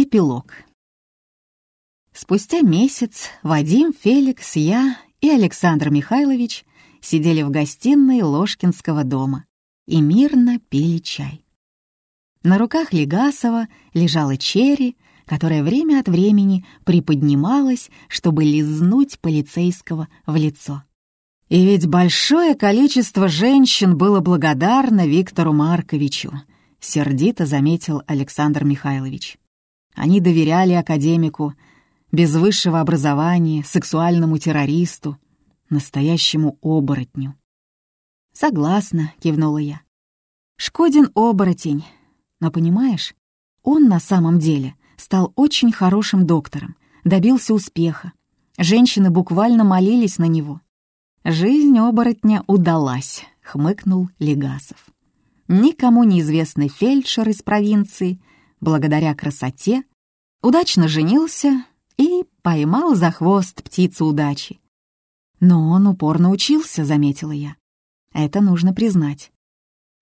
Эпилог. Спустя месяц Вадим, Феликс, я и Александр Михайлович сидели в гостиной Ложкинского дома и мирно пили чай. На руках Легасова лежала черри, которая время от времени приподнималась, чтобы лизнуть полицейского в лицо. И ведь большое количество женщин было благодарно Виктору Марковичу, сердито заметил Александр Михайлович. Они доверяли академику, без высшего образования, сексуальному террористу, настоящему оборотню. «Согласна», — кивнула я. «Шкодин оборотень. Но понимаешь, он на самом деле стал очень хорошим доктором, добился успеха. Женщины буквально молились на него. Жизнь оборотня удалась», — хмыкнул Легасов. Никому неизвестный фельдшер из провинции, благодаря красоте, удачно женился и поймал за хвост птицу удачи. Но он упорно учился, заметила я. Это нужно признать.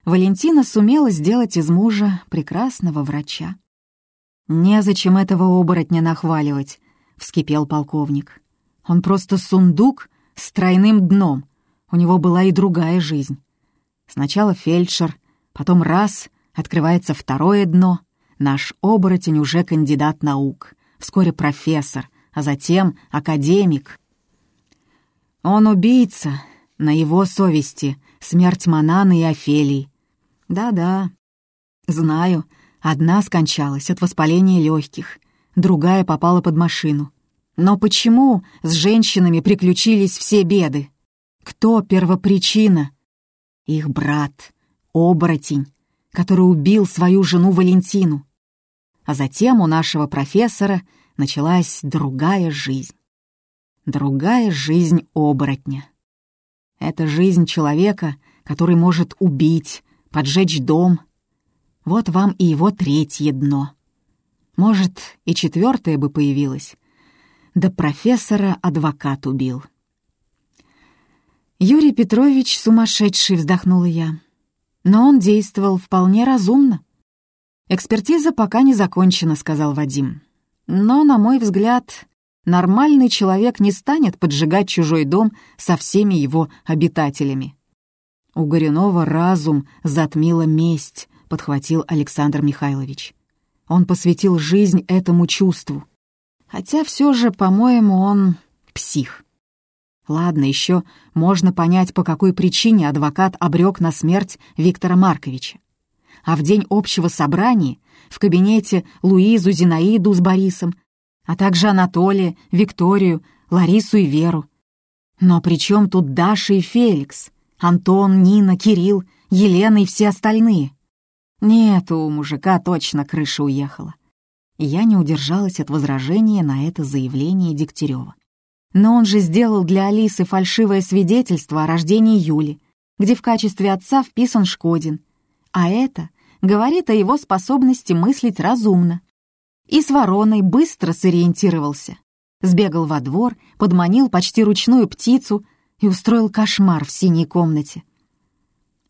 Валентина сумела сделать из мужа прекрасного врача. «Незачем этого оборотня нахваливать», — вскипел полковник. «Он просто сундук с тройным дном. У него была и другая жизнь. Сначала фельдшер, потом раз, открывается второе дно, Наш оборотень уже кандидат наук, вскоре профессор, а затем академик. Он убийца, на его совести смерть Мананы и Офелии. Да-да, знаю, одна скончалась от воспаления легких, другая попала под машину. Но почему с женщинами приключились все беды? Кто первопричина? Их брат, оборотень, который убил свою жену Валентину. А затем у нашего профессора началась другая жизнь. Другая жизнь оборотня. Это жизнь человека, который может убить, поджечь дом. Вот вам и его третье дно. Может, и четвертое бы появилось. Да профессора адвокат убил. Юрий Петрович сумасшедший, вздохнула я. Но он действовал вполне разумно. «Экспертиза пока не закончена», — сказал Вадим. «Но, на мой взгляд, нормальный человек не станет поджигать чужой дом со всеми его обитателями». «У Горюнова разум затмила месть», — подхватил Александр Михайлович. Он посвятил жизнь этому чувству. Хотя все же, по-моему, он псих. Ладно, еще можно понять, по какой причине адвокат обрек на смерть Виктора Марковича а в день общего собрания в кабинете Луизу, Зинаиду с Борисом, а также Анатолия, Викторию, Ларису и Веру. Но при чем тут Даша и Феликс, Антон, Нина, Кирилл, Елена и все остальные? Нет, у мужика точно крыша уехала. Я не удержалась от возражения на это заявление Дегтярева. Но он же сделал для Алисы фальшивое свидетельство о рождении Юли, где в качестве отца вписан Шкодин. А это говорит о его способности мыслить разумно. И с вороной быстро сориентировался. Сбегал во двор, подманил почти ручную птицу и устроил кошмар в синей комнате.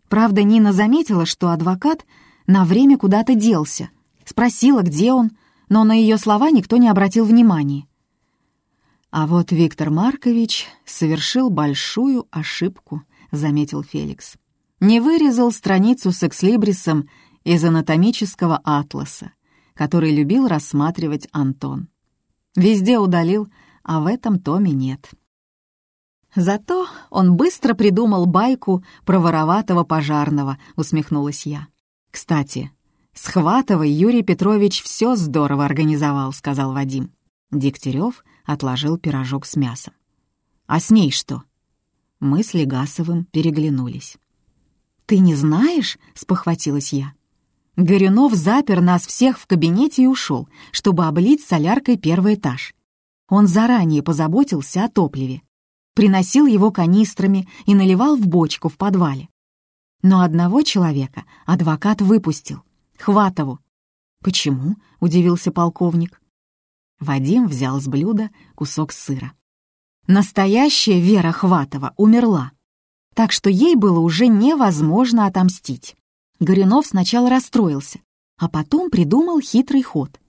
Правда, Нина заметила, что адвокат на время куда-то делся. Спросила, где он, но на ее слова никто не обратил внимания. А вот Виктор Маркович совершил большую ошибку, заметил Феликс. Не вырезал страницу с экслибрисом из анатомического атласа, который любил рассматривать Антон. Везде удалил, а в этом томе нет. Зато он быстро придумал байку про вороватого пожарного, усмехнулась я. Кстати, с Юрий Петрович все здорово организовал, сказал Вадим. Дегтярев отложил пирожок с мясом. А с ней что? Мы с Легасовым переглянулись. «Ты не знаешь?» — спохватилась я. Горюнов запер нас всех в кабинете и ушел, чтобы облить соляркой первый этаж. Он заранее позаботился о топливе. Приносил его канистрами и наливал в бочку в подвале. Но одного человека адвокат выпустил — Хватову. «Почему?» — удивился полковник. Вадим взял с блюда кусок сыра. Настоящая Вера Хватова умерла, так что ей было уже невозможно отомстить. Горюнов сначала расстроился, а потом придумал хитрый ход.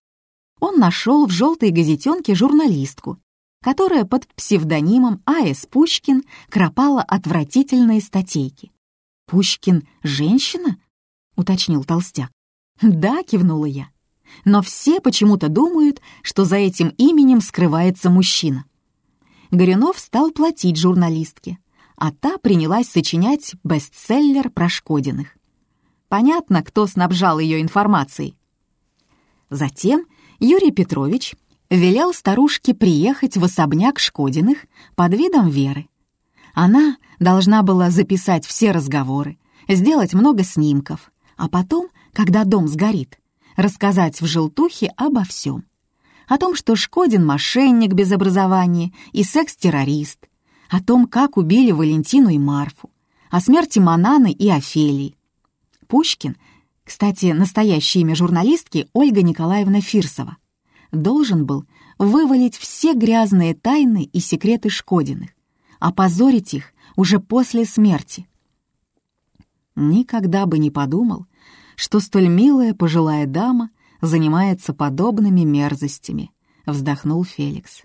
он нашел в желтой газетенке журналистку, которая под псевдонимом А.С. Пушкин кропала отвратительные статейки. «Пушкин — женщина?» — уточнил толстяк. «Да», — кивнула я. «Но все почему-то думают, что за этим именем скрывается мужчина». Горюнов стал платить журналистке, а та принялась сочинять бестселлер про Шкодиных. Понятно, кто снабжал ее информацией. Затем Юрий Петрович велел старушке приехать в особняк Шкодиных под видом Веры. Она должна была записать все разговоры, сделать много снимков, а потом, когда дом сгорит, рассказать в желтухе обо всем. О том, что Шкодин — мошенник без образования и секс-террорист, о том, как убили Валентину и Марфу, о смерти Мананы и Офелии. Пушкин, кстати, настоящее имя журналистки Ольга Николаевна Фирсова, должен был вывалить все грязные тайны и секреты Шкодиных, опозорить их уже после смерти. Никогда бы не подумал, что столь милая пожилая дама занимается подобными мерзостями, вздохнул Феликс.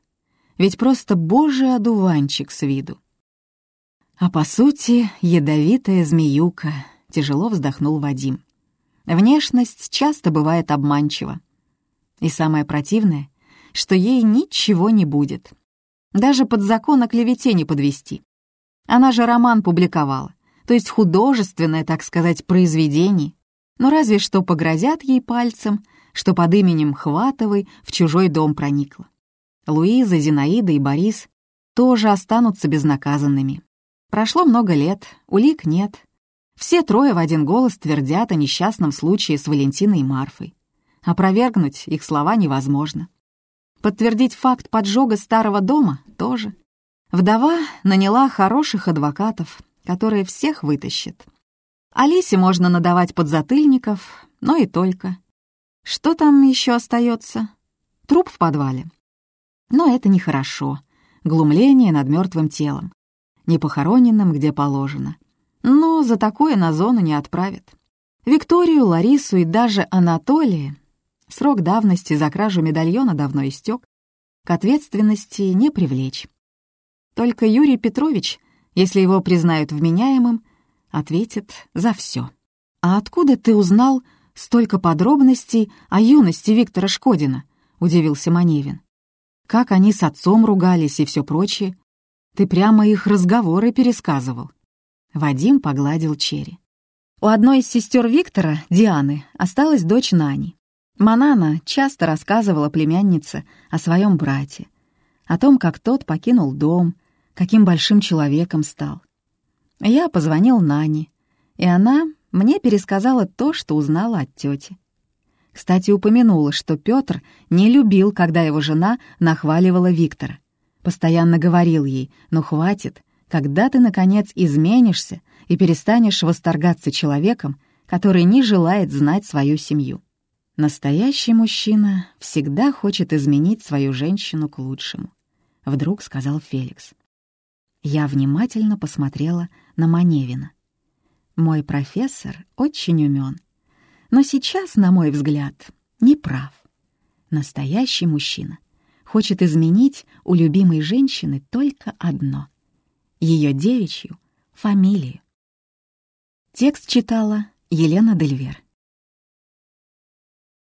Ведь просто божий одуванчик с виду. А по сути, ядовитая змеюка, тяжело вздохнул Вадим. Внешность часто бывает обманчива. И самое противное, что ей ничего не будет. Даже под закон о клевете не подвести. Она же роман публиковала, то есть художественное, так сказать, произведение. Но разве что погрозят ей пальцем, что под именем Хватовой в чужой дом проникла. Луиза, Зинаида и Борис тоже останутся безнаказанными. Прошло много лет, улик нет. Все трое в один голос твердят о несчастном случае с Валентиной и Марфой. Опровергнуть их слова невозможно. Подтвердить факт поджога старого дома тоже. Вдова наняла хороших адвокатов, которые всех вытащат. Алисе можно надавать подзатыльников, но и только. Что там еще остается? Труп в подвале. Но это нехорошо. Глумление над мертвым телом. Не похороненным, где положено. Но за такое на зону не отправят. Викторию, Ларису и даже Анатолия Срок давности за кражу медальона давно истек. К ответственности не привлечь. Только Юрий Петрович, если его признают вменяемым, ответит за все. «А откуда ты узнал столько подробностей о юности Виктора Шкодина?» — удивился Маневин. «Как они с отцом ругались и все прочее. Ты прямо их разговоры пересказывал». Вадим погладил Черри. У одной из сестер Виктора, Дианы, осталась дочь Нани. Манана часто рассказывала племяннице о своем брате, о том, как тот покинул дом, каким большим человеком стал. Я позвонил Нане, и она мне пересказала то, что узнала от тети. Кстати, упомянула, что Петр не любил, когда его жена нахваливала Виктора. Постоянно говорил ей, ну хватит, когда ты, наконец, изменишься и перестанешь восторгаться человеком, который не желает знать свою семью. Настоящий мужчина всегда хочет изменить свою женщину к лучшему, вдруг сказал Феликс. Я внимательно посмотрела на Маневина. Мой профессор очень умен, но сейчас, на мой взгляд, не прав. Настоящий мужчина хочет изменить у любимой женщины только одно — ее девичью фамилию. Текст читала Елена Дельвер.